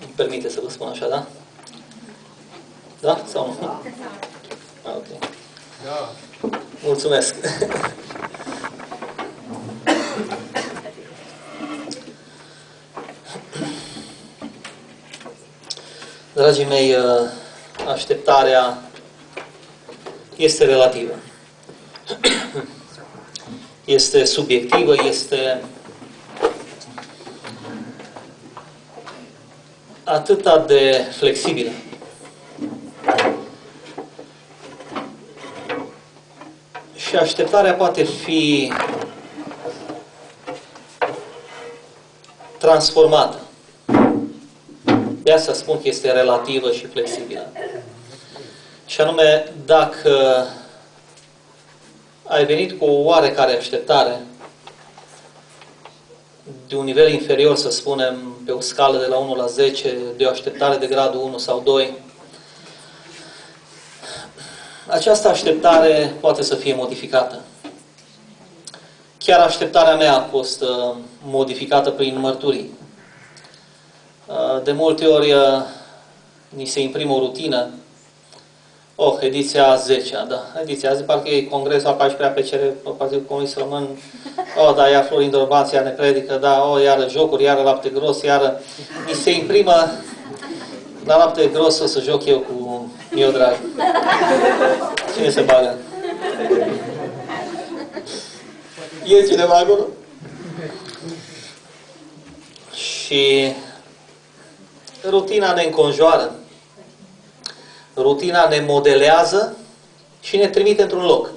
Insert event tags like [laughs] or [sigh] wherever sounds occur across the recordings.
Îmi permite să vă spun așa, da? Da? Sau nu? Ah, ok. Da. Mulțumesc. Dragii mei, așteptarea este relativă. Este subiectivă, este atâta de flexibilă. Și așteptarea poate fi transformată. De asta spun că este relativă și flexibilă. Și anume, dacă ai venit cu o oarecare așteptare de un nivel inferior, să spunem, pe o scală de la 1 la 10, de o așteptare de gradul 1 sau 2, această așteptare poate să fie modificată. Chiar așteptarea mea a fost uh, modificată prin mărturii. Uh, de multe ori uh, ni se imprimă o rutină. Oh, ediția 10 da. Ediția 10, parcă e congresul al 14-a PCR, Partidul Comunist Român. Oh, da, iar Florin Dorbanț, iar ne predică, da, oh, iară jocuri, iară lapte gros, iară... Ni se imprimă la lapte gros o să joc eu cu eu drag. Cine se bagă? E cineva acolo? Și rutina ne înconjoară. Rutina ne modelează și ne trimite într-un loc.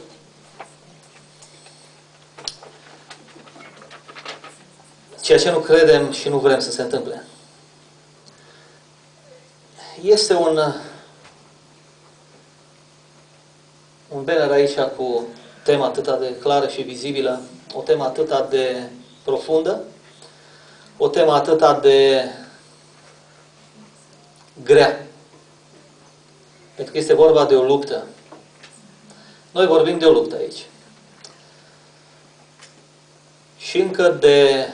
Ceea ce nu credem și nu vrem să se întâmple. Este un, un banner aici cu tema atât de clară și vizibilă, o temă atât de profundă, o temă atât de grea. Pentru că este vorba de o luptă. Noi vorbim de o luptă aici. Și încă de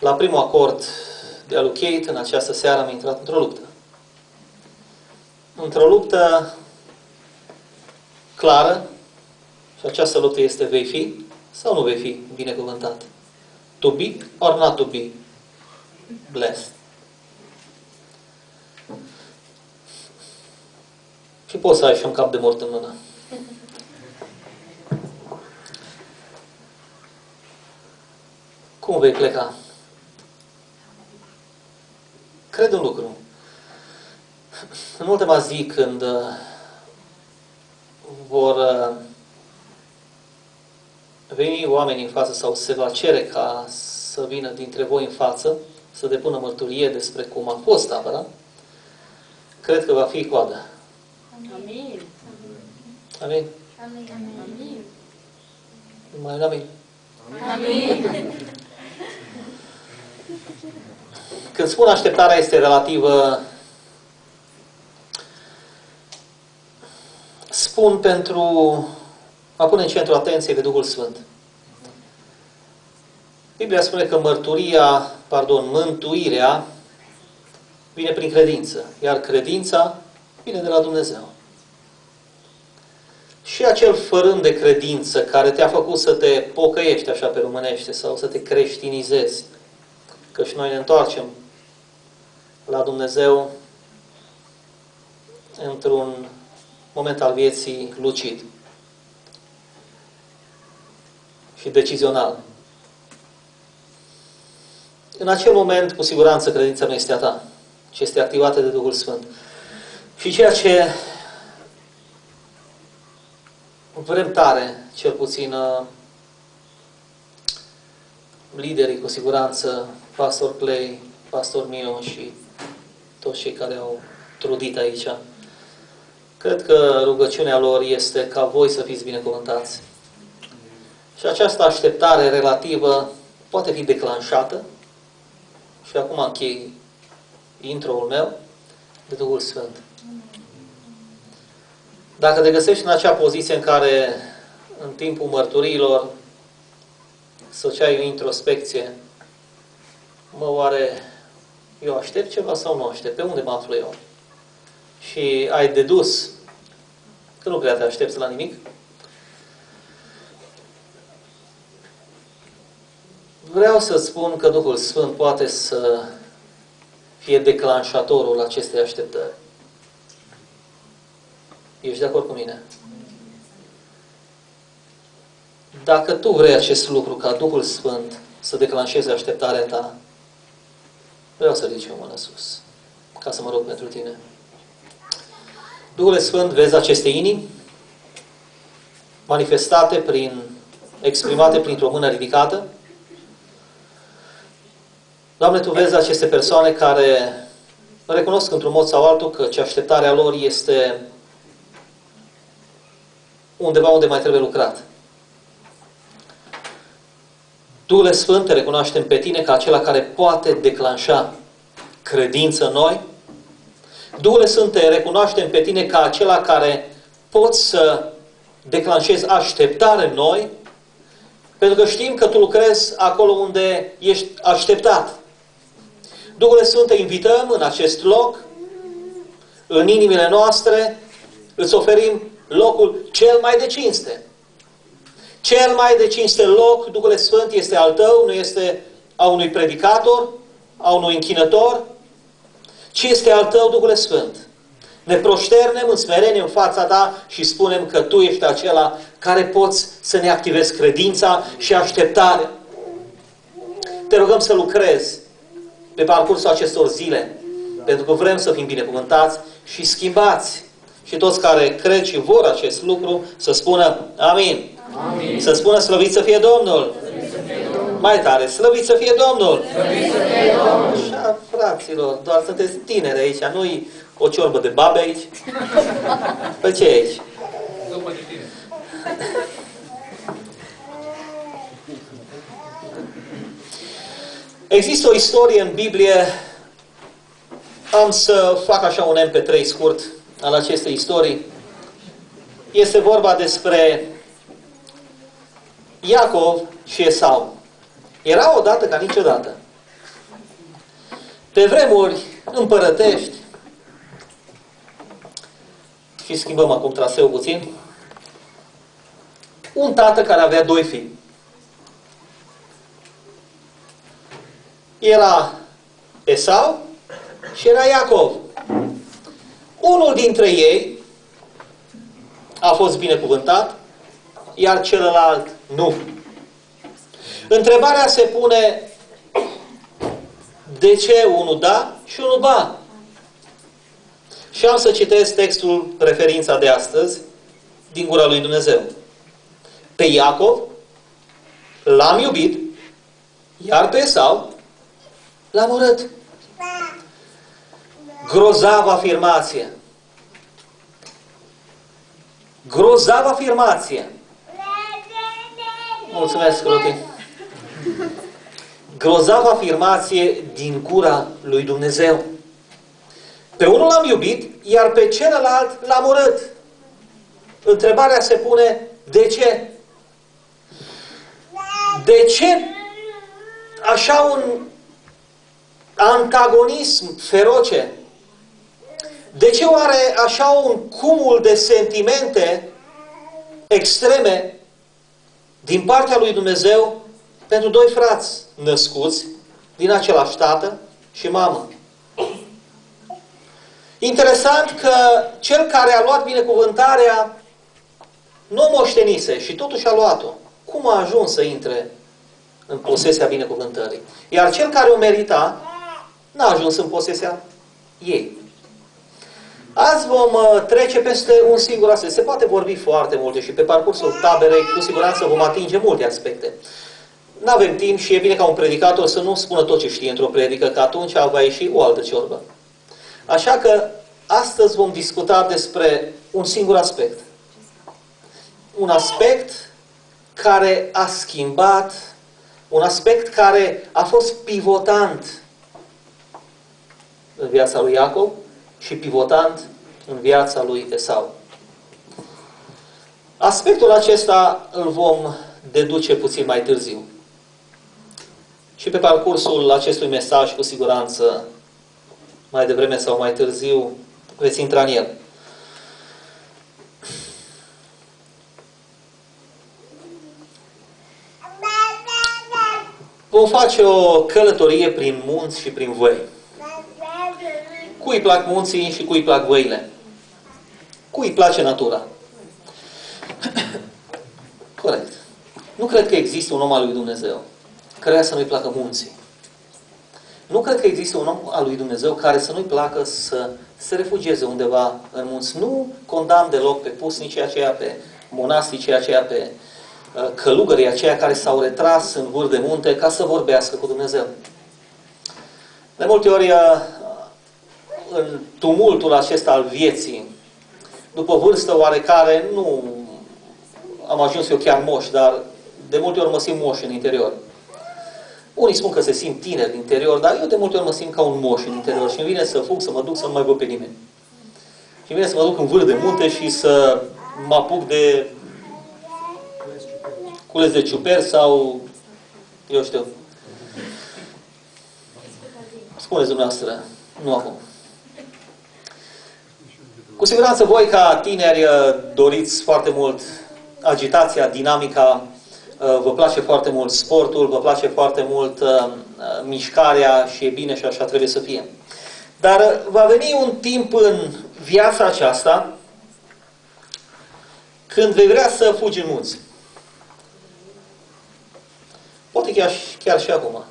la primul acord de a lui Kate, în această seară am intrat într-o luptă. Într-o luptă clară, și această luptă este vei fi sau nu vei fi binecuvântat? To be or not to be blessed? Și poți să ai și un cap de mort în mână. Cum vei pleca? Cred un lucru. În ultima zi, când uh, vor uh, veni oamenii în față sau se va cere ca să vină dintre voi în față, să depună mărturie despre cum a fost tabăra, cred că va fi coadă. Amin. Amin? Amin. Amin. Mai un amin. Amin. [laughs] Când spun așteptarea este relativă, spun pentru a pune în centru atenției de Duhul Sfânt. Biblia spune că mărturia, pardon, mântuirea vine prin credință, iar credința vine de la Dumnezeu. Și acel fărând de credință care te-a făcut să te pocăiești așa pe românește sau să te creștinizezi, că și noi ne întoarcem la Dumnezeu într-un moment al vieții lucid și decizional. În acel moment, cu siguranță, credința nu este a ta, ci este activată de Duhul Sfânt. Și ceea ce vrem tare, cel puțin liderii, cu siguranță, Pastor Clay, Pastor Mio și toți cei care au trudit aici. Cred că rugăciunea lor este ca voi să fiți binecuvântați. Și această așteptare relativă poate fi declanșată și acum închei intro-ul meu de Duhul Sfânt. Dacă te găsești în acea poziție în care în timpul mărturiilor să ai o introspecție, mă, oare eu aștept ceva sau nu aștept? Pe unde mă aflu eu? Și ai dedus că nu prea te aștepți la nimic? Vreau să spun că Duhul Sfânt poate să fie declanșatorul acestei așteptări. Ești de acord cu mine? Dacă tu vrei acest lucru ca Duhul Sfânt să declanșeze așteptarea ta, vreau să ridici o mână sus, ca să mă rog pentru tine. Duhul Sfânt, vezi aceste inimi manifestate prin, exprimate printr-o mână ridicată? Doamne, Tu vezi aceste persoane care recunosc într-un mod sau altul că ce așteptarea lor este undeva unde mai trebuie lucrat. Duhul Sfânt, recunoaștem pe tine ca acela care poate declanșa credință în noi. Duhul Sfânt, recunoaștem pe tine ca acela care poți să declanșezi așteptare în noi, pentru că știm că tu lucrezi acolo unde ești așteptat. Duhul Sfânt, te invităm în acest loc, în inimile noastre, îți oferim locul cel mai de cinste. Cel mai de cinste loc, Duhul Sfânt, este al tău, nu este a unui predicator, a unui închinător, ci este al tău, Duhul Sfânt. Ne proșternem în smerenie în fața ta și spunem că tu ești acela care poți să ne activezi credința și așteptarea. Te rugăm să lucrezi pe parcursul acestor zile, pentru că vrem să fim binecuvântați și schimbați. Și toți care cred și vor acest lucru să spună Amin. Amin. Să spună slăvit să fie Domnul. Să fie Domnul. Mai tare, slăvit să fie Domnul. Slăvit să fie Domnul. Așa, fraților, doar sunteți tineri aici, nu-i o ciorbă de babe aici. Pe ce e aici? Există o istorie în Biblie, am să fac așa un MP3 scurt al acestei istorii. Este vorba despre Iacov și Esau. Era odată ca niciodată. Pe vremuri împărătești, și schimbăm acum traseul puțin, un tată care avea doi fii. Era Esau și era Iacov. Unul dintre ei a fost binecuvântat, iar celălalt nu. Întrebarea se pune de ce unul da și unul ba? Și am să citesc textul, referința de astăzi, din gura lui Dumnezeu. Pe Iacov l-am iubit, iar pe Esau l-am urât. Grozavă afirmație. Grozavă afirmație. Mulțumesc, Rochi. Grozavă afirmație din gura lui Dumnezeu. Pe unul l-am iubit, iar pe celălalt l-am urât. Întrebarea se pune, de ce? De ce așa un antagonism feroce? De ce oare așa un cumul de sentimente extreme din partea lui Dumnezeu pentru doi frați născuți din același tată și mamă? Interesant că cel care a luat binecuvântarea nu moștenise și totuși a luat-o. Cum a ajuns să intre în posesia binecuvântării? Iar cel care o merita n-a ajuns în posesia ei. Azi vom uh, trece peste un singur aspect. Se poate vorbi foarte multe și pe parcursul taberei cu siguranță vom atinge multe aspecte. Nu avem timp și e bine ca un predicator să nu spună tot ce știe într-o predică, că atunci va ieși o altă ciorbă. Așa că astăzi vom discuta despre un singur aspect. Un aspect care a schimbat, un aspect care a fost pivotant în viața lui Iacov și pivotant în viața lui Esau. Aspectul acesta îl vom deduce puțin mai târziu. Și pe parcursul acestui mesaj, cu siguranță, mai devreme sau mai târziu, veți intra în el. Vom face o călătorie prin munți și prin văi. Cui plac munții și cui plac văile? Cui place natura? [coughs] Corect. Nu cred că există un om al lui Dumnezeu care să nu-i placă munții. Nu cred că există un om al lui Dumnezeu care să nu-i placă să se refugieze undeva în munți. Nu condamn deloc pe pusnicii aceia, pe monasticii aceia, pe uh, călugării aceia care s-au retras în vârf de munte ca să vorbească cu Dumnezeu. De multe ori, uh, în tumultul acesta al vieții, după vârstă oarecare, nu am ajuns eu chiar moș, dar de multe ori mă simt moș în interior. Unii spun că se simt tineri în interior, dar eu de multe ori mă simt ca un moș în interior și îmi vine să fug, să mă duc, să nu mai văd pe nimeni. Și îmi vine să mă duc în vârf de munte și să mă apuc de cules de ciuper sau, eu știu, spuneți dumneavoastră, nu acum. Cu siguranță voi ca tineri doriți foarte mult agitația, dinamica, uh, vă place foarte mult sportul, vă place foarte mult uh, uh, mișcarea și e bine și așa trebuie să fie. Dar va veni un timp în viața aceasta când vei vrea să fugi în munți. Poate chiar, chiar și acum.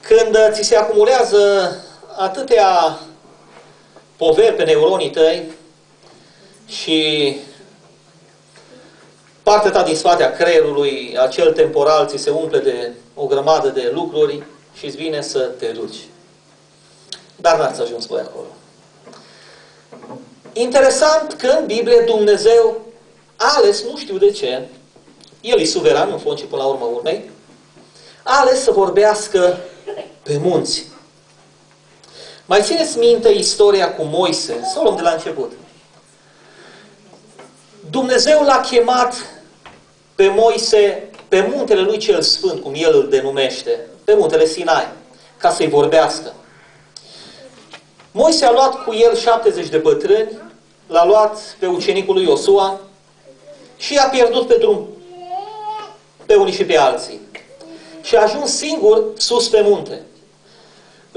Când ți se acumulează atâtea poveri pe neuronii tăi și partea ta din spate creierului, acel temporal, ți se umple de o grămadă de lucruri și îți vine să te duci. Dar n-ați ajuns voi acolo. Interesant că în Biblie Dumnezeu a ales, nu știu de ce, El e suveran în fond și până la urmă urmei, a ales să vorbească pe munți. Mai țineți minte istoria cu Moise? Să o luăm de la început. Dumnezeu l-a chemat pe Moise pe muntele lui cel sfânt, cum el îl denumește, pe muntele Sinai, ca să-i vorbească. Moise a luat cu el 70 de bătrâni, l-a luat pe ucenicul lui Iosua și a pierdut pe drum pe unii și pe alții. Și a ajuns singur sus pe munte.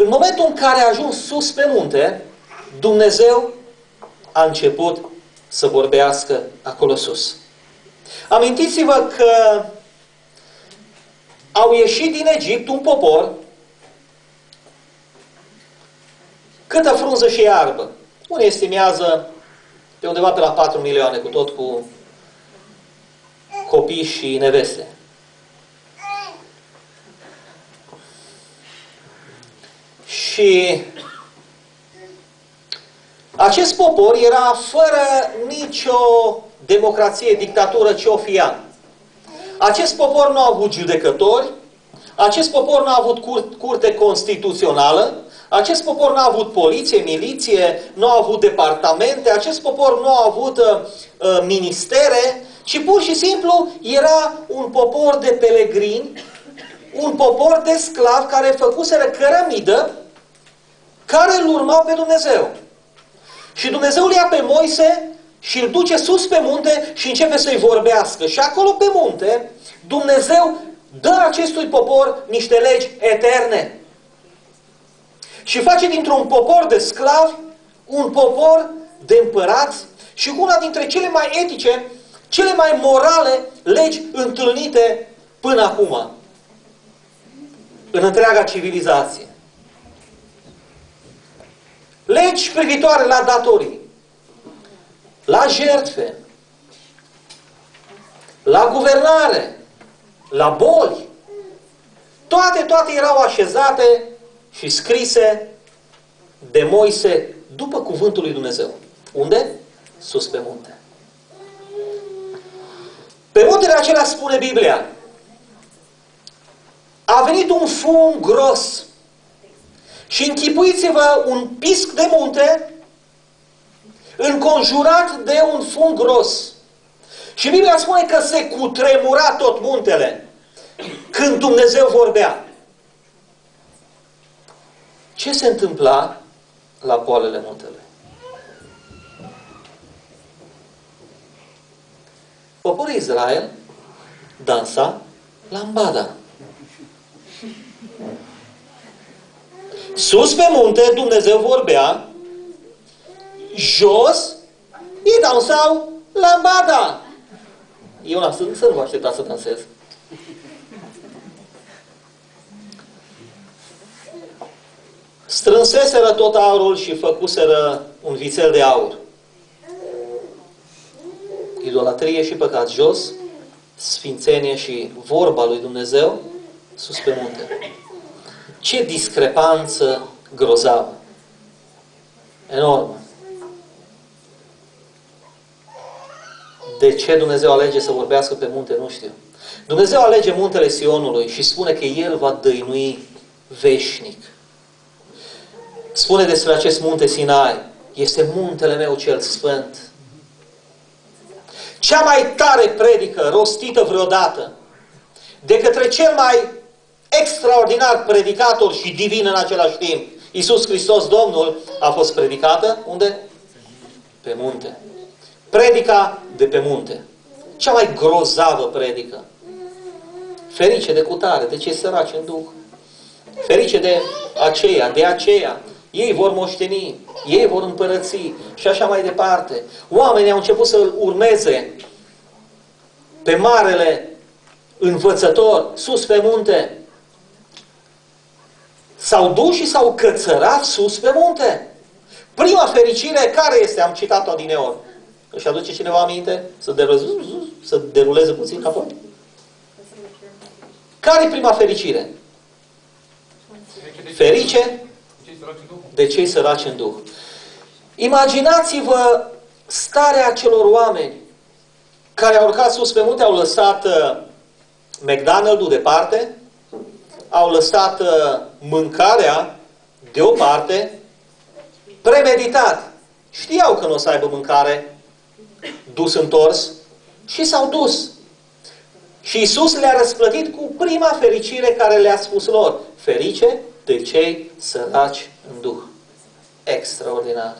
În momentul în care a ajuns sus pe munte, Dumnezeu a început să vorbească acolo sus. Amintiți-vă că au ieșit din Egipt un popor câtă frunză și iarbă. Unii estimează pe undeva pe la 4 milioane, cu tot cu copii și neveste. Și acest popor era fără nicio democrație, dictatură, ce o fia. Acest popor nu a avut judecători, acest popor nu a avut cur curte constituțională, acest popor nu a avut poliție, miliție, nu a avut departamente, acest popor nu a avut uh, uh, ministere, ci pur și simplu era un popor de pelegrini, un popor de sclavi care făcuseră cărămidă, care îl urmau pe Dumnezeu. Și Dumnezeu îl ia pe Moise și îl duce sus pe munte și începe să-i vorbească. Și acolo pe munte, Dumnezeu dă acestui popor niște legi eterne. Și face dintr-un popor de sclavi un popor de împărați și una dintre cele mai etice, cele mai morale legi întâlnite până acum în întreaga civilizație. Legi privitoare la datorii, la jertfe, la guvernare, la boli. Toate, toate erau așezate și scrise de Moise după cuvântul lui Dumnezeu. Unde? Sus pe munte. Pe muntele acela spune Biblia, a venit un fum gros și închipuiți-vă un pisc de munte înconjurat de un fum gros. Și Biblia spune că se cutremura tot muntele când Dumnezeu vorbea. Ce se întâmpla la poalele muntelui? Poporul Israel dansa lambada. Sus pe munte Dumnezeu vorbea, jos ei dansau lambada. Eu n-am să, să nu vă aștepta să dansez. Strânseseră tot aurul și făcuseră un vițel de aur. Idolatrie și păcat jos, sfințenie și vorba lui Dumnezeu sus pe munte. Ce discrepanță grozavă! Enormă. De ce Dumnezeu alege să vorbească pe munte, nu știu. Dumnezeu alege muntele Sionului și spune că El va dăinui veșnic. Spune despre acest munte Sinai. Este muntele meu cel sfânt. Cea mai tare predică rostită vreodată de către cel mai extraordinar predicator și divin în același timp, Iisus Hristos Domnul, a fost predicată unde? Pe munte. Predica de pe munte. Cea mai grozavă predică. Ferice de cutare, de cei săraci în Duh. Ferice de aceea, de aceea. Ei vor moșteni, ei vor împărăți și așa mai departe. Oamenii au început să urmeze pe marele învățător, sus pe munte. S-au dus și s-au cățărat sus pe munte. Prima fericire care este? Am citat-o din ori. Își aduce cineva aminte? Să deruleze, să deruleze puțin capul? Care e prima fericire? Ferice de cei săraci în Duh. Imaginați-vă starea acelor oameni care au urcat sus pe munte, au lăsat uh, McDonald's-ul departe, au lăsat uh, mâncarea deoparte, premeditat. Știau că nu o să aibă mâncare dus întors și s-au dus. Și Isus le-a răsplătit cu prima fericire care le-a spus lor. Ferice de cei săraci în Duh. Extraordinar.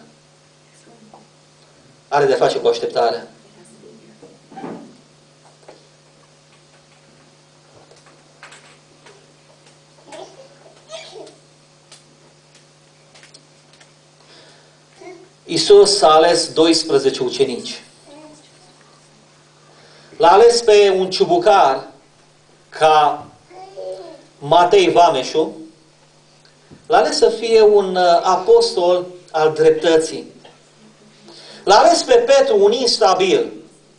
Are de face cu așteptarea. Isus a ales 12 ucenici. L-a ales pe un ciubucar ca Matei Vameșu, l-a ales să fie un uh, apostol al dreptății. L-a ales pe Petru, un instabil,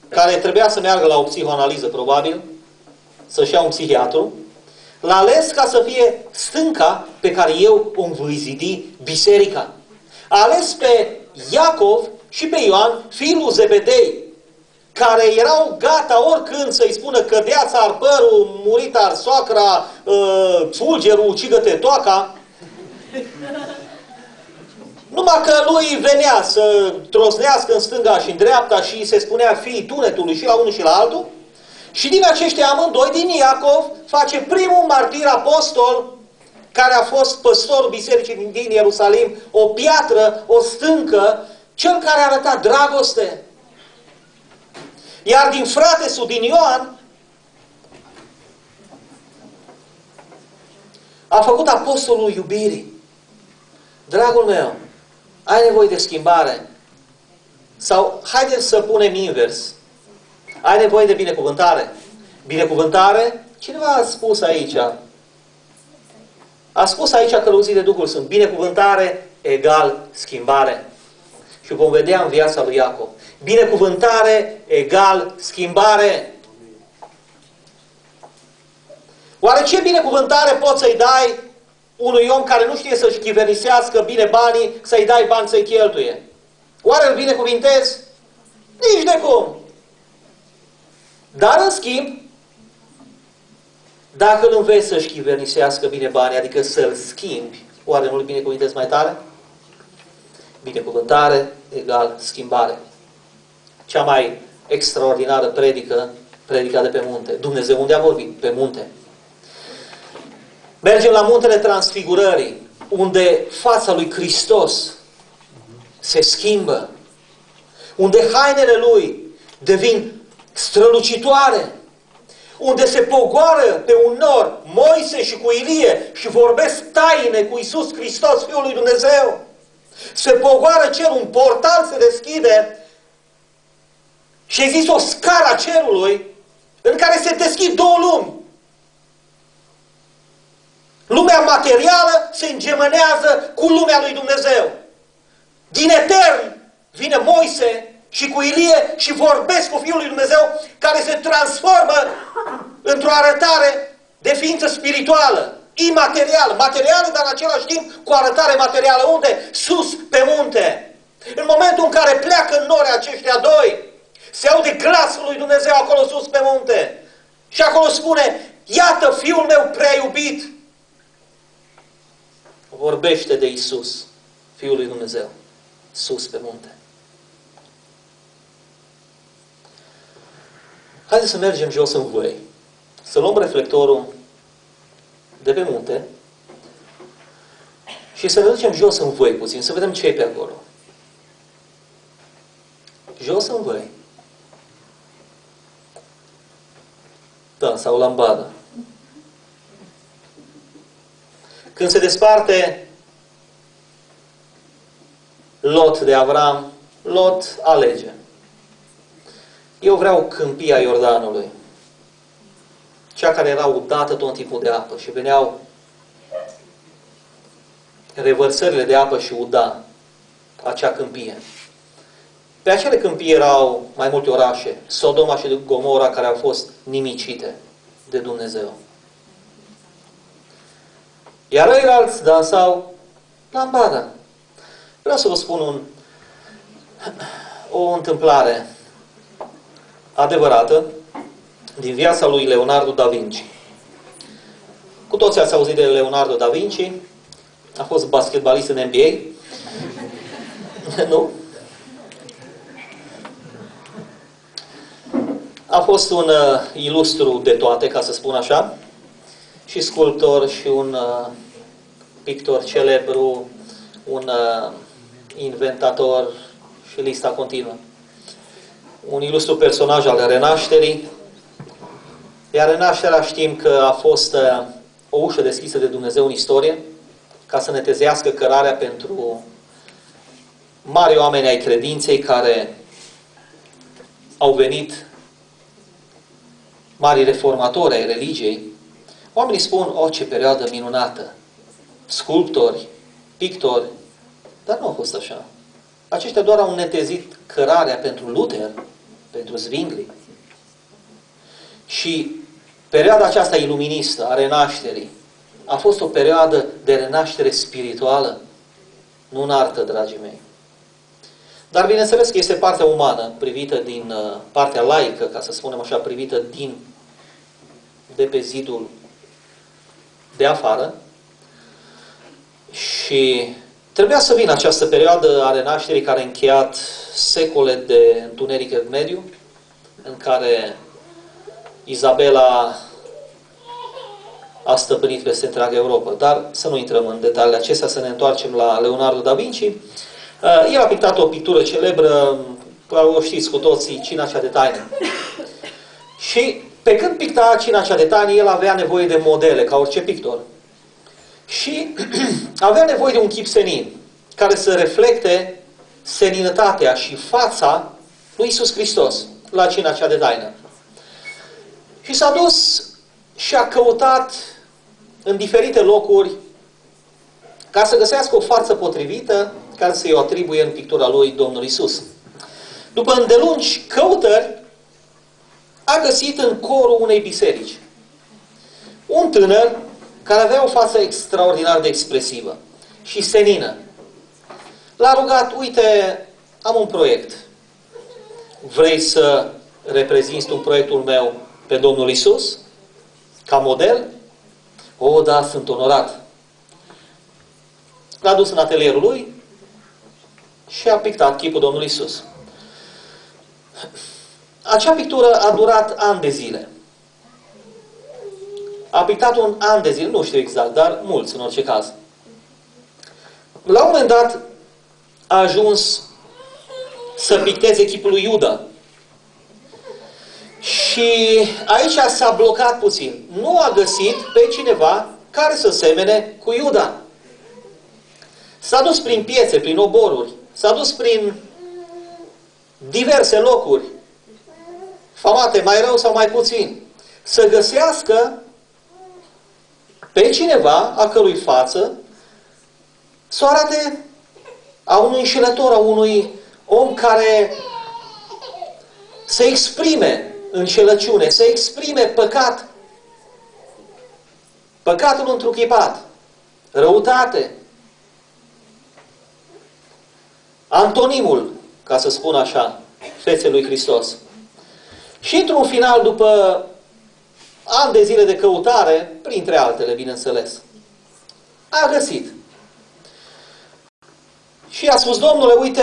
care trebuia să meargă la o psihoanaliză, probabil, să-și ia un psihiatru. L-a ales ca să fie stânca pe care eu o voi zidi biserica. A ales pe Iacov și pe Ioan, fiul Zebedei, care erau gata oricând să-i spună cădeața ar părul, murit ar soacra, uh, fulgerul, ucidă-te toaca. Numai că lui venea să trosnească în stânga și în dreapta și se spunea fiii tunetului și la unul și la altul. Și din aceștia amândoi, din Iacov, face primul martir apostol care a fost păstorul bisericii din Ierusalim, o piatră, o stâncă, cel care a arătat dragoste. Iar din frate din Ioan, a făcut apostolul iubirii. Dragul meu, ai nevoie de schimbare. Sau, haideți să punem invers. Ai nevoie de binecuvântare. Binecuvântare? Cineva a spus aici, a spus aici călăuzii de Duhul sunt binecuvântare egal schimbare. Și vom vedea în viața lui Iacov. Binecuvântare egal schimbare. Oare ce binecuvântare poți să-i dai unui om care nu știe să-și chiverisească bine banii, să-i dai bani să-i cheltuie? Oare îl binecuvintezi? Nici de cum. Dar în schimb, dacă îl înveți să-și chivernisească bine banii, adică să-l schimbi, oare nu-l binecuvintezi mai tare? Binecuvântare egal schimbare. Cea mai extraordinară predică, predica de pe munte. Dumnezeu unde a vorbit? Pe munte. Mergem la muntele transfigurării. unde fața lui Hristos se schimbă, unde hainele lui devin strălucitoare, unde se pogoară pe un nor Moise și cu Ilie și vorbesc taine cu Isus Hristos, Fiul lui Dumnezeu. Se pogoară cerul, un portal se deschide și există o scară a cerului în care se deschid două lumi. Lumea materială se îngemânează cu lumea lui Dumnezeu. Din etern vine Moise și cu Ilie și vorbesc cu Fiul lui Dumnezeu care se transformă într-o arătare de ființă spirituală, imaterială, materială, dar în același timp cu arătare materială. Unde? Sus, pe munte. În momentul în care pleacă în nori aceștia doi, se aude glasul lui Dumnezeu acolo sus pe munte. Și acolo spune, iată fiul meu prea iubit. Vorbește de Isus, Fiul lui Dumnezeu, sus pe munte. Haideți să mergem jos în voi, să luăm reflectorul de pe munte și să ne ducem jos în voi puțin, să vedem ce e pe acolo. Jos în voi. Da, sau lambada. Când se desparte Lot de Avram, Lot alege. Eu vreau câmpia Iordanului. Cea care era udată tot timpul de apă și veneau revărsările de apă și uda acea câmpie. Pe acele câmpii erau mai multe orașe, Sodoma și Gomora, care au fost nimicite de Dumnezeu. Iar ceilalți dansau lambada. Vreau să vă spun un, o întâmplare adevărată din viața lui Leonardo da Vinci. Cu toți ați auzit de Leonardo da Vinci. A fost basketbalist în NBA. [laughs] nu? A fost un uh, ilustru de toate, ca să spun așa, și sculptor și un uh, pictor celebru, un uh, inventator și lista continuă. Un ilustru personaj al renașterii, iar renașterea știm că a fost uh, o ușă deschisă de Dumnezeu în istorie, ca să ne tezească cărarea pentru mari oameni ai credinței care au venit mari reformatori ai religiei, oamenii spun, o, ce perioadă minunată, sculptori, pictori, dar nu a fost așa. Aceștia doar au netezit cărarea pentru Luther, pentru Zwingli. Și perioada aceasta iluministă a renașterii a fost o perioadă de renaștere spirituală, nu în artă, dragii mei. Dar bineînțeles că este partea umană, privită din uh, partea laică, ca să spunem așa, privită din de pe zidul de afară. Și trebuia să vină această perioadă a renașterii care a încheiat secole de întuneric mediu, în care Izabela a stăpânit peste întreaga Europa. Dar să nu intrăm în detaliile acestea, să ne întoarcem la Leonardo da Vinci. Uh, el a pictat o pictură celebră, o știți cu toții, Cina cea de taină. Și pe când picta cina cea de taină, el avea nevoie de modele, ca orice pictor. Și [clears throat] avea nevoie de un chip senin, care să reflecte seninătatea și fața lui Isus Hristos la cina cea de taină. Și s-a dus și a căutat în diferite locuri ca să găsească o față potrivită care să-i o atribuie în pictura lui Domnul Isus. După îndelungi căutări, a găsit în corul unei biserici un tânăr care avea o față extraordinar de expresivă și senină. L-a rugat, uite, am un proiect. Vrei să reprezinți un proiectul meu pe Domnul Isus ca model? O, da, sunt onorat. L-a dus în atelierul lui și a pictat chipul Domnului Isus. Acea pictură a durat ani de zile. A pictat un an de zile, nu știu exact, dar mulți în orice caz. la un moment dat a ajuns să picteze chipul lui Iuda. Și aici s-a blocat puțin. Nu a găsit pe cineva care să semene cu Iuda. S-a dus prin piețe, prin oboruri, s-a dus prin diverse locuri, famate mai rău sau mai puțin, să găsească pe cineva a cărui față să arate a unui înșelător, a unui om care să exprime înșelăciune, să exprime păcat, păcatul întruchipat, răutate, antonimul, ca să spun așa, feței lui Hristos. Și într-un final, după ani de zile de căutare, printre altele, bineînțeles, a găsit. Și a spus, domnule, uite,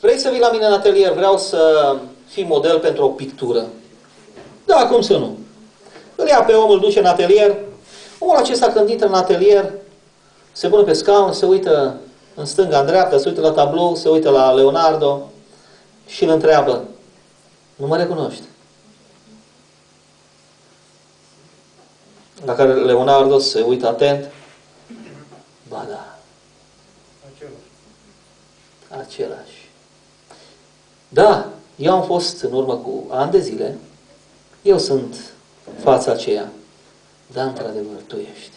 vrei să vii la mine în atelier, vreau să fii model pentru o pictură. Da, cum să nu? Îl ia pe om, îl duce în atelier. Omul acesta când intră în atelier, se pune pe scaun, se uită în stânga, în dreapta, se uită la tablou, se uită la Leonardo și îl întreabă, nu mă recunoști? La care Leonardo se uită atent, ba da, același. Da, eu am fost în urmă cu ani de zile, eu sunt fața aceea, dar într-adevăr tu ești.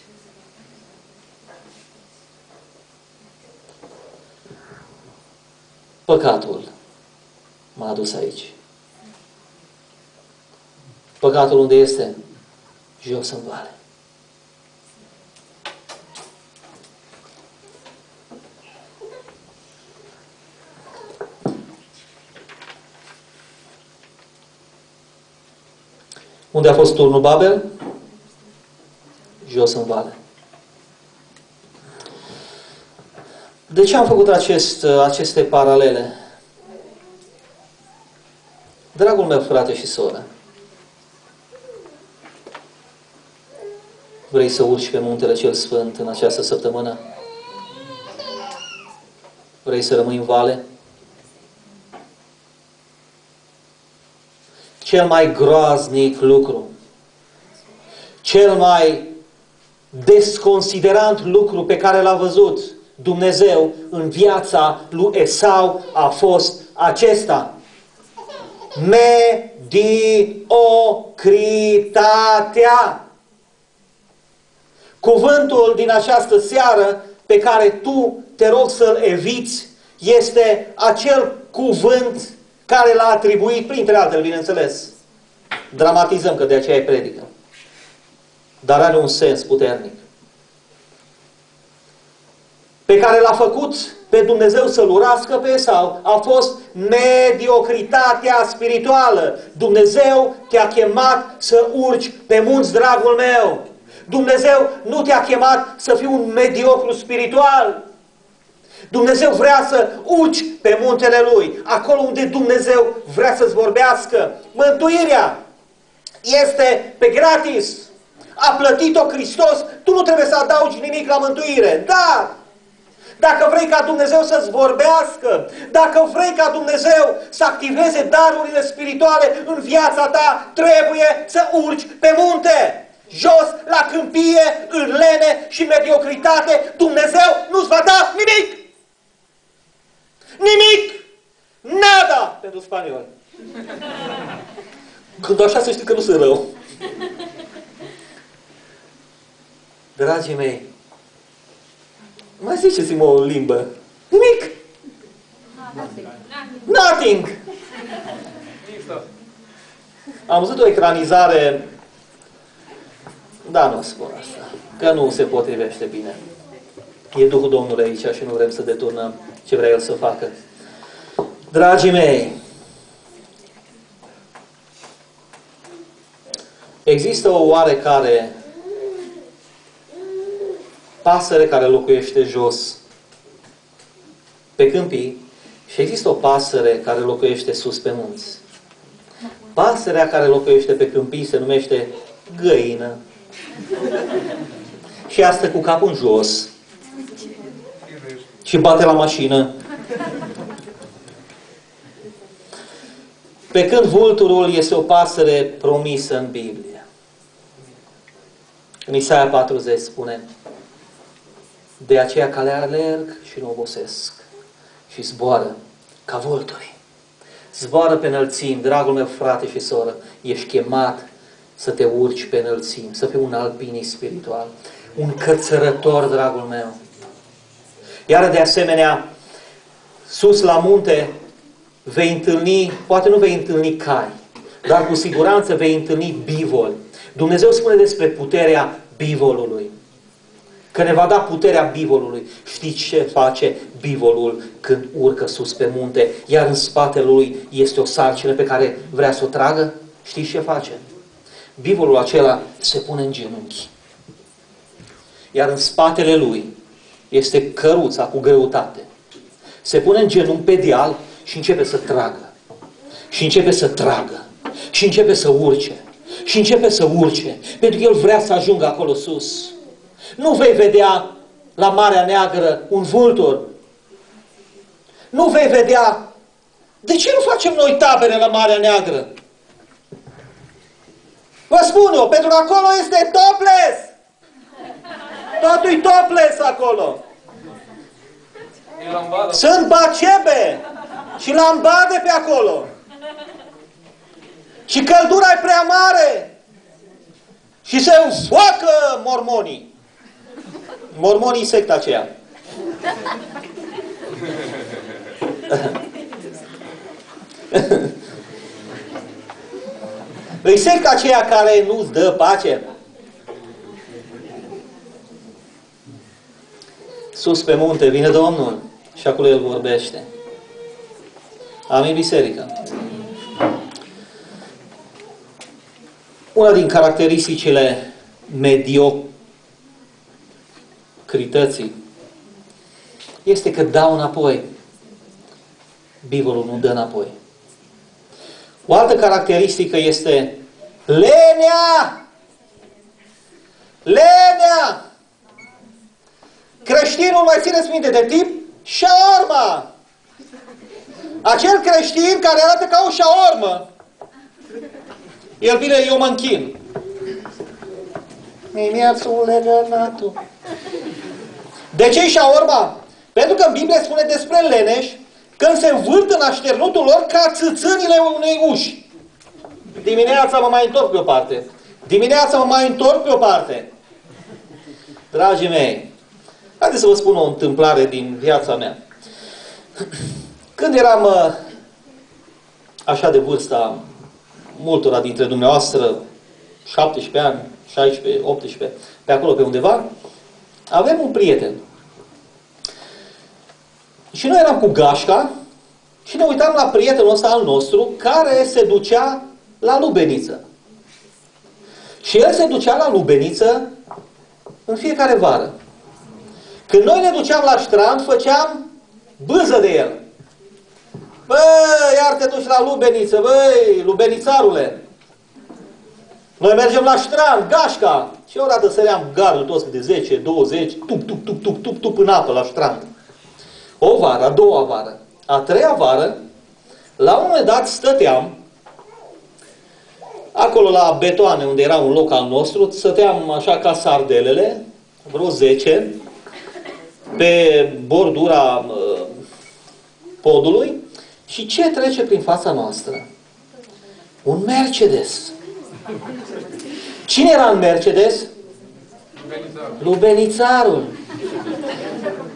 Păcatul m-a adus aici. Păcatul unde este? Jos în vale. Unde a fost turnul Babel? Jos în vale. De ce am făcut acest, aceste paralele? Dragul meu frate și soră, vrei să urci pe muntele cel sfânt în această săptămână? Vrei să rămâi în vale? Cel mai groaznic lucru, cel mai desconsiderant lucru pe care l-a văzut Dumnezeu în viața lui Esau a fost acesta. Mediocritatea. Cuvântul din această seară pe care tu te rog să-l eviți este acel cuvânt care l-a atribuit, printre altele, bineînțeles. Dramatizăm că de aceea e predică. Dar are un sens puternic pe care l-a făcut pe Dumnezeu să-l urască pe Esau a fost mediocritatea spirituală. Dumnezeu te-a chemat să urci pe munți, dragul meu. Dumnezeu nu te-a chemat să fii un mediocru spiritual. Dumnezeu vrea să urci pe muntele Lui, acolo unde Dumnezeu vrea să-ți vorbească. Mântuirea este pe gratis. A plătit-o Hristos, tu nu trebuie să adaugi nimic la mântuire. Dar dacă vrei ca Dumnezeu să-ți vorbească, dacă vrei ca Dumnezeu să activeze darurile spirituale în viața ta, trebuie să urci pe munte. Jos, la câmpie, în lene și mediocritate, Dumnezeu nu-ți va da nimic. Nimic! Nada! Pentru spaniol. Când așa să știi că nu sunt rău. Dragii mei, mai ziceți-mă o limbă. Nimic. Nothing. Nothing. Am văzut o ecranizare, da, nu spun asta, că nu se potrivește bine. E Duhul Domnului aici și nu vrem să deturnăm ce vrea El să facă. Dragii mei, există o oarecare pasăre care locuiește jos pe câmpii și există o pasăre care locuiește sus pe munți. Pasărea care locuiește pe câmpii se numește găină. Și asta cu capul în jos. Și bate la mașină. Pe când vulturul este o pasăre promisă în Biblie. În Isaia 40 spune, de aceea care alerg și nu obosesc și zboară ca vulturii. Zboară pe înălțimi, dragul meu frate și soră, ești chemat să te urci pe înălțimi, să fii un alpinist spiritual, un cățărător, dragul meu. Iar de asemenea, sus la munte vei întâlni, poate nu vei întâlni cai, dar cu siguranță vei întâlni bivoli. Dumnezeu spune despre puterea bivolului. Că ne va da puterea bivolului. Știți ce face bivolul când urcă sus pe munte, iar în spatele lui este o sarcină pe care vrea să o tragă? Știți ce face? Bivolul acela se pune în genunchi. Iar în spatele lui este căruța cu greutate. Se pune în genunchi pe deal și începe să tragă. Și începe să tragă. Și începe să urce. Și începe să urce. Pentru că el vrea să ajungă acolo sus. Nu vei vedea la Marea Neagră un vultur. Nu vei vedea... De ce nu facem noi tabere la Marea Neagră? Vă spun eu, pentru că acolo este topless! Totul-i topless acolo! Sunt bacebe și lambade pe acolo. Și căldura e prea mare. Și se înfoacă mormonii. Mormonii secta aceea. [laughs] Îi secta aceea care nu-ți dă pace. Sus pe munte vine Domnul și acolo El vorbește. Amin, biserică. Una din caracteristicile mediocrității este că dau înapoi. Bivolul nu dă înapoi. O altă caracteristică este lenea! Lenea! Creștinul, mai țineți minte, de tip șaorma. Acel creștin care arată ca o șaormă. El vine, eu mă închin. Mimiațul legănatul. De ce șaorma? Pentru că în Biblie spune despre leneși când se învârt în așternutul lor ca țâțânile unei uși. Dimineața mă mai întorc pe o parte. Dimineața mă mai întorc pe o parte. Dragii mei, haideți să vă spun o întâmplare din viața mea. Când eram uh, așa de vârsta multora dintre dumneavoastră, 17 ani, 16, 18, pe acolo pe undeva, avem un prieten. Și noi eram cu gașca și ne uitam la prietenul ăsta al nostru care se ducea la Lubeniță. Și el se ducea la Lubeniță în fiecare vară. Când noi ne duceam la strand, făceam bâză de el. Bă, iar te duci la Lubeniță, băi, Lubenițarule. Noi mergem la strand, gașca. Și odată săream garul toți de 10, 20, tup, tup, tup, tup, tup, tup în apă la strand. O vară, a doua vară. A treia vară, la un moment dat stăteam acolo la betoane, unde era un loc al nostru, stăteam așa ca sardelele, vreo 10, pe bordura uh, podului și ce trece prin fața noastră? Un Mercedes. Cine era în Mercedes? Lubenițarul. Lubenițarul.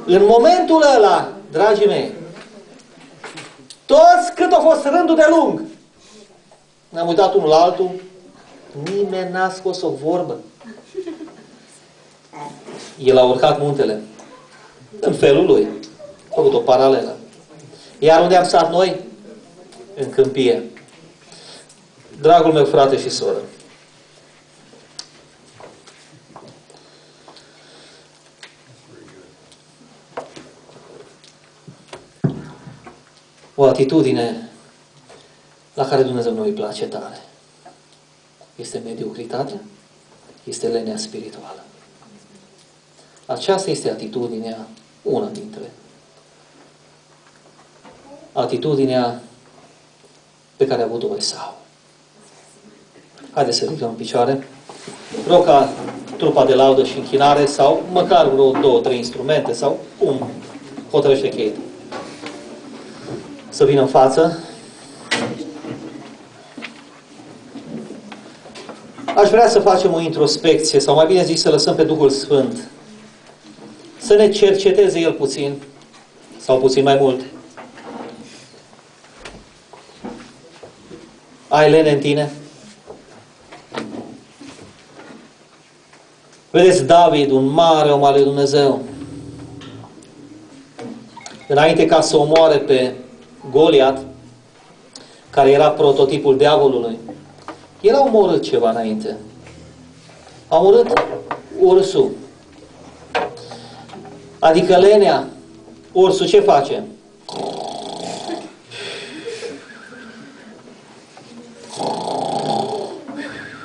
În momentul ăla, dragii mei, toți cât a fost rândul de lung, ne-am uitat unul la altul, nimeni n-a scos o vorbă. El a urcat muntele în felul lui. A făcut o paralelă. Iar unde am stat noi? În câmpie. Dragul meu frate și soră, o atitudine la care Dumnezeu nu îi place tare. Este mediocritatea, este lenea spirituală. Aceasta este atitudinea, una dintre atitudinea pe care a avut-o Esau. Haideți să ridicăm în picioare. Rog ca trupa de laudă și închinare sau măcar vreo două, trei instrumente sau cum hotărăște Kate. Să vină în față. Aș vrea să facem o introspecție, sau mai bine zis să lăsăm pe Duhul Sfânt să ne cerceteze El puțin, sau puțin mai mult. Ai lene în tine? Vedeți, David, un mare om al lui Dumnezeu, înainte ca să omoare pe Goliat, care era prototipul diavolului, era omorât ceva înainte. A omorât ursul. Adică lenea, ursul ce face?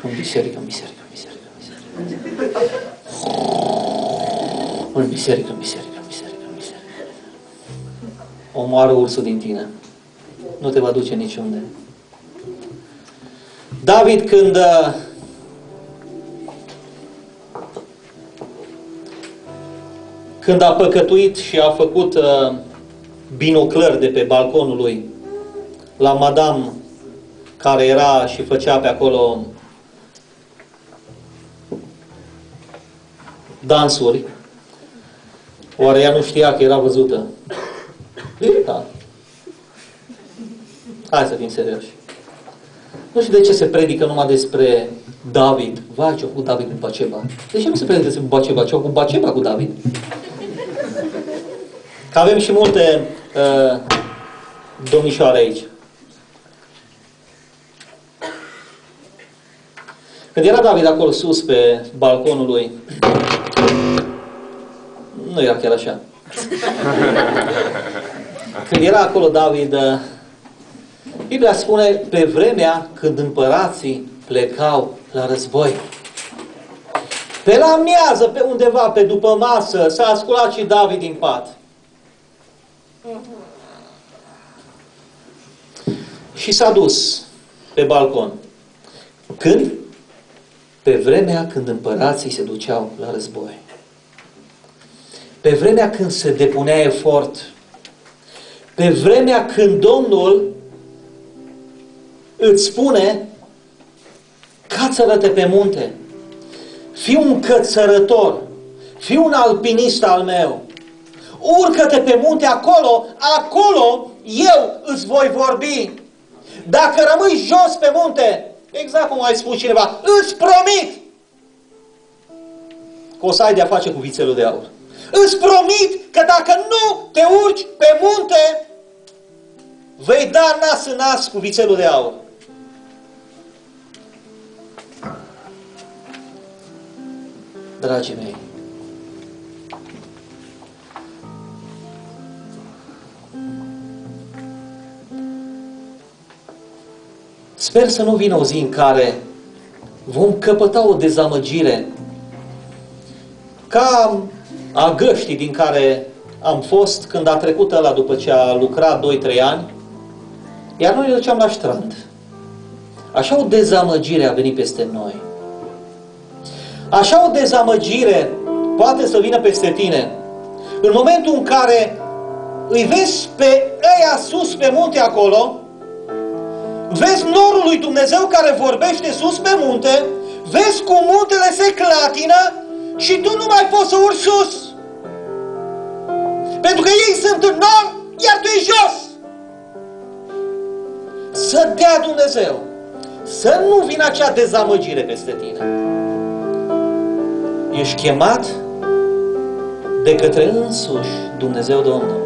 În biserică, în biserică, în biserică, în biserică. În biserică, în biserică, în biserică, în biserică. Omoară ursul din tine. Nu te va duce niciunde. David când când a păcătuit și a făcut uh, binoclări de pe balconul lui la madame care era și făcea pe acolo dansuri, oare ea nu știa că era văzută? Da. Hai să fim serioși. Nu știu de ce se predică numai despre David. Vai, ce-a făcut David cu Baceba. De ce nu se predică despre Baceba? Ce-a făcut Baceba cu David? Că avem și multe uh, domnișoare aici. Când era David acolo sus pe balconul lui, nu era chiar așa. [laughs] Când era acolo David, uh, Biblia spune pe vremea când împărații plecau la război. Pe la miază, pe undeva, pe după masă, s-a asculat și David din pat. Și s-a dus pe balcon. Când? Pe vremea când împărații se duceau la război. Pe vremea când se depunea efort. Pe vremea când Domnul îți spune cațără-te pe munte, fii un cățărător, fii un alpinist al meu, urcă-te pe munte acolo, acolo eu îți voi vorbi. Dacă rămâi jos pe munte, exact cum ai spus cineva, îți promit că o să ai de-a face cu vițelul de aur. Îți promit că dacă nu te urci pe munte, vei da nas în nas cu vițelul de aur. Dragii mei, Sper să nu vină o zi în care vom căpăta o dezamăgire ca a găștii din care am fost când a trecut ăla după ce a lucrat 2-3 ani, iar noi ne duceam la strand. Așa o dezamăgire a venit peste noi. Așa o dezamăgire poate să vină peste tine în momentul în care îi vezi pe ăia sus pe munte acolo, vezi norul lui Dumnezeu care vorbește sus pe munte, vezi cum muntele se clatină și tu nu mai poți să urci sus. Pentru că ei sunt în nor, iar tu ești jos. Să dea Dumnezeu să nu vină acea dezamăgire peste tine. Ești chemat de către însuși Dumnezeu Domnul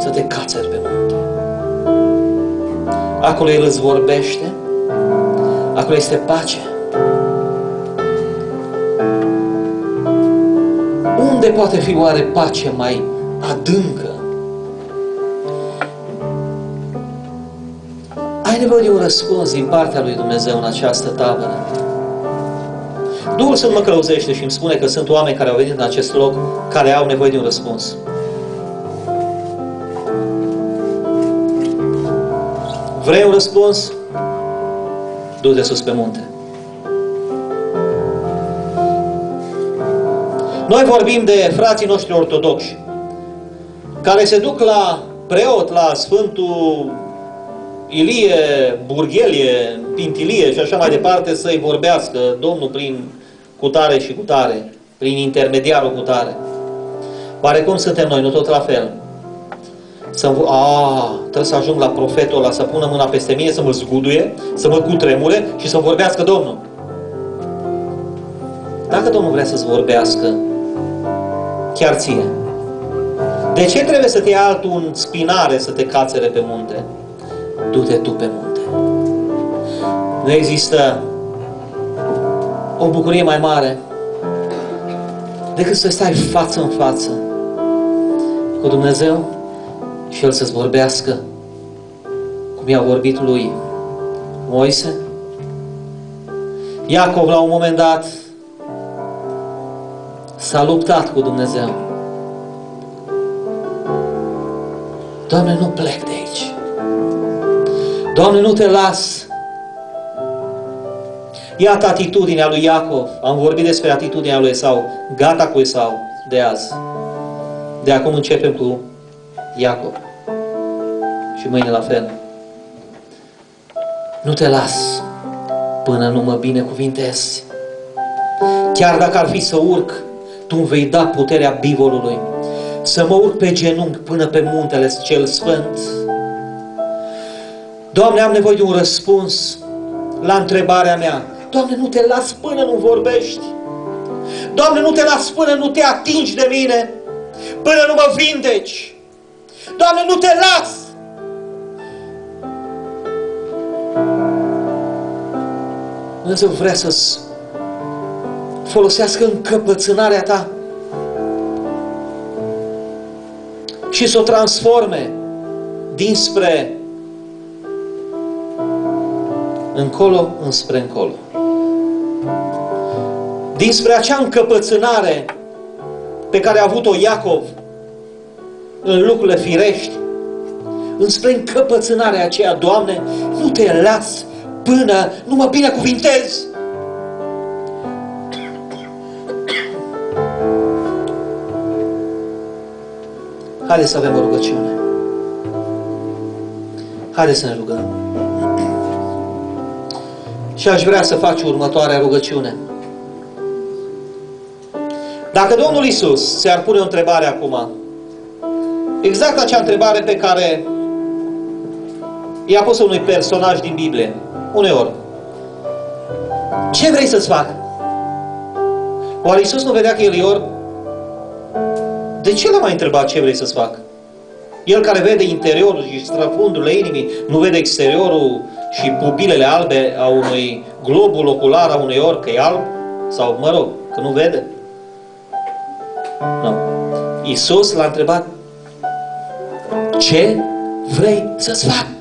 să te cațeri pe munte. Acolo El îți vorbește, acolo este pace. Unde poate fi oare pace mai adâncă? Ai nevoie de un răspuns din partea lui Dumnezeu în această tabără. Duhul Sfânt mă călăuzește și îmi spune că sunt oameni care au venit în acest loc care au nevoie de un răspuns. Vrei un răspuns? Du-te sus pe munte. Noi vorbim de frații noștri ortodoxi, care se duc la preot, la Sfântul Ilie, Burghelie, Pintilie și așa mai departe să-i vorbească Domnul prin cutare și cutare, prin intermediarul cutare. Oare cum suntem noi? Nu tot la fel. Să a, trebuie să ajung la profetul ăla, să pună mâna peste mine, să mă zguduie, să mă cutremure și să vorbească Domnul. Dacă Domnul vrea să-ți vorbească, chiar ție, de ce trebuie să te ia altul în spinare să te cațere pe munte? Du-te tu pe munte. Nu există o bucurie mai mare decât să stai față în față cu Dumnezeu și El să-ți vorbească cum i-a vorbit lui Moise. Iacov la un moment dat s-a luptat cu Dumnezeu. Doamne, nu plec de aici. Doamne, nu te las. Iată atitudinea lui Iacov. Am vorbit despre atitudinea lui Esau. Gata cu Esau de azi. De acum începem cu Iacov. Și mâine la fel. Nu te las până nu mă binecuvintezi. Chiar dacă ar fi să urc, tu îmi vei da puterea bivolului. Să mă urc pe genunchi până pe muntele cel sfânt. Doamne, am nevoie de un răspuns la întrebarea mea. Doamne, nu te las până nu vorbești. Doamne, nu te las până nu te atingi de mine, până nu mă vindeci. Doamne, nu te las! Dumnezeu vrea să folosească încăpățânarea ta și să o transforme dinspre încolo înspre încolo. Dinspre acea încăpățânare pe care a avut-o Iacov în lucrurile firești, înspre încăpățânarea aceea, Doamne, nu te las până nu mă binecuvintez. Haideți să avem o rugăciune. Haideți să ne rugăm. Și aș vrea să faci următoarea rugăciune. Dacă Domnul Isus ți-ar pune o întrebare acum, exact acea întrebare pe care i-a pus unui personaj din Biblie, uneori. Ce vrei să-ți fac? Oare Iisus nu vedea că el e orb? De ce l-a mai întrebat ce vrei să-ți fac? El care vede interiorul și străfundurile inimii, nu vede exteriorul și pupilele albe a unui globul ocular a unui orb, că e alb, sau, mă rog, că nu vede. Nu. Iisus l-a întrebat, ce vrei să-ți fac?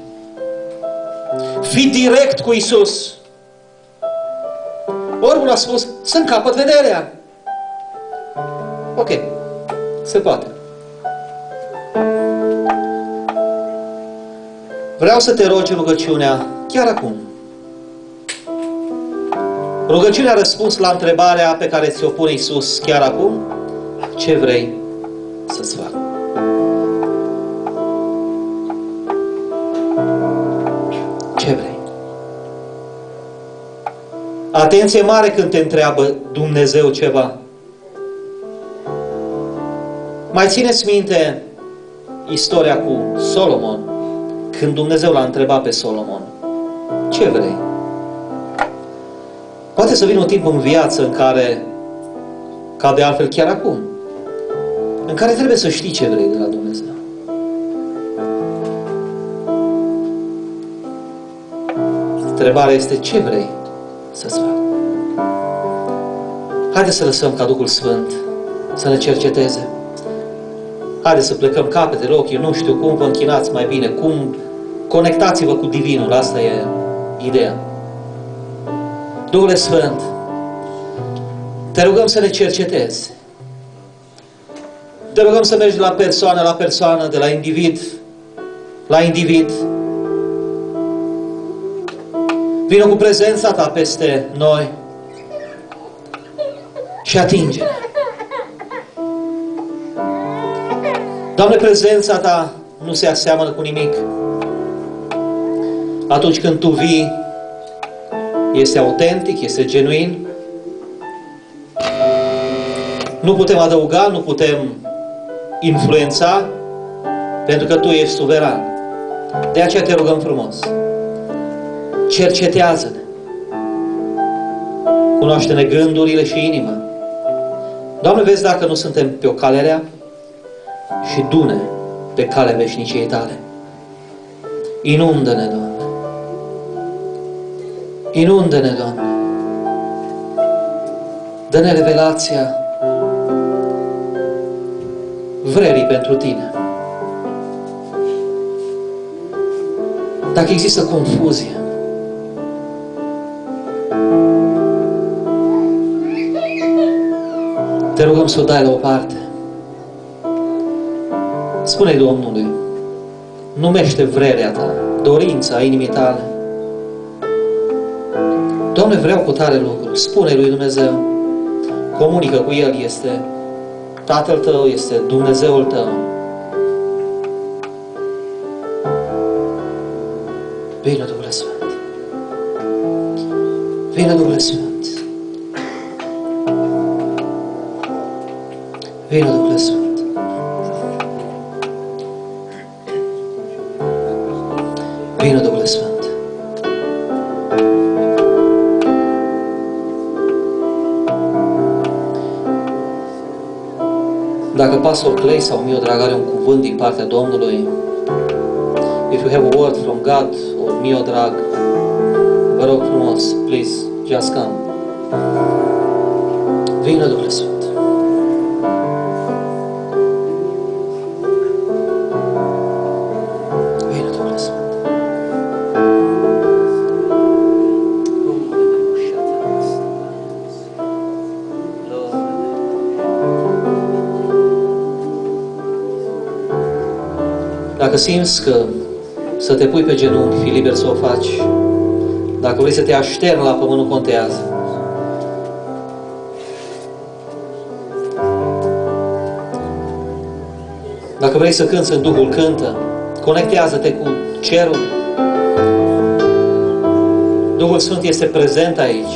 Fii direct cu Isus. Orbul a spus, să-mi capăt vederea. Ok, se poate. Vreau să te rogi rugăciunea chiar acum. Rugăciunea a răspuns la întrebarea pe care ți-o pune Isus chiar acum. Ce vrei să-ți fac? Atenție mare când te întreabă Dumnezeu ceva. Mai țineți minte istoria cu Solomon, când Dumnezeu l-a întrebat pe Solomon, ce vrei? Poate să vină un timp în viață în care, ca de altfel chiar acum, în care trebuie să știi ce vrei de la Dumnezeu. Întrebarea este ce vrei să-ți fac? Haideți să lăsăm ca Duhul Sfânt să ne cerceteze. Haideți să plecăm capetele, ochii, nu știu cum vă închinați mai bine, cum conectați-vă cu Divinul, asta e ideea. Duhul Sfânt, te rugăm să ne cercetezi. Te rugăm să mergi de la persoană la persoană, de la individ la individ Vino cu prezența Ta peste noi și atinge -ne. Doamne, prezența Ta nu se aseamănă cu nimic. Atunci când Tu vii, este autentic, este genuin. Nu putem adăuga, nu putem influența, pentru că Tu ești suveran. De aceea te rugăm frumos. Cercetează-ne. Cunoaște-ne gândurile și inima. Doamne, vezi dacă nu suntem pe o cale rea și dune pe calea veșniciei tale. Inundă-ne, Doamne. Inundă-ne, Doamne. Dă-ne revelația vrerii pentru Tine. Dacă există confuzie, te rugăm să o dai la o parte. Spune Domnului, numește vrerea ta, dorința inimii tale. Doamne, vreau cu tare lucru. Spune lui Dumnezeu. Comunică cu El, este Tatăl tău, este Dumnezeul tău. Vină Duhul Sfânt. Vină Duhul Sfânt. Dacă pastor Clay sau Mio Drag are un cuvânt din partea Domnului, if you have a word from God or Mio Drag, vă rog frumos, please, just come. Vină Duhul Dacă simți că să te pui pe genunchi, fii liber să o faci. Dacă vrei să te așterni la pământ, nu contează. Dacă vrei să cânți în Duhul, cântă. Conectează-te cu cerul. Duhul Sfânt este prezent aici.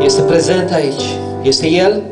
Este prezent aici. Este El